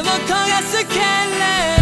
を焦がすけれ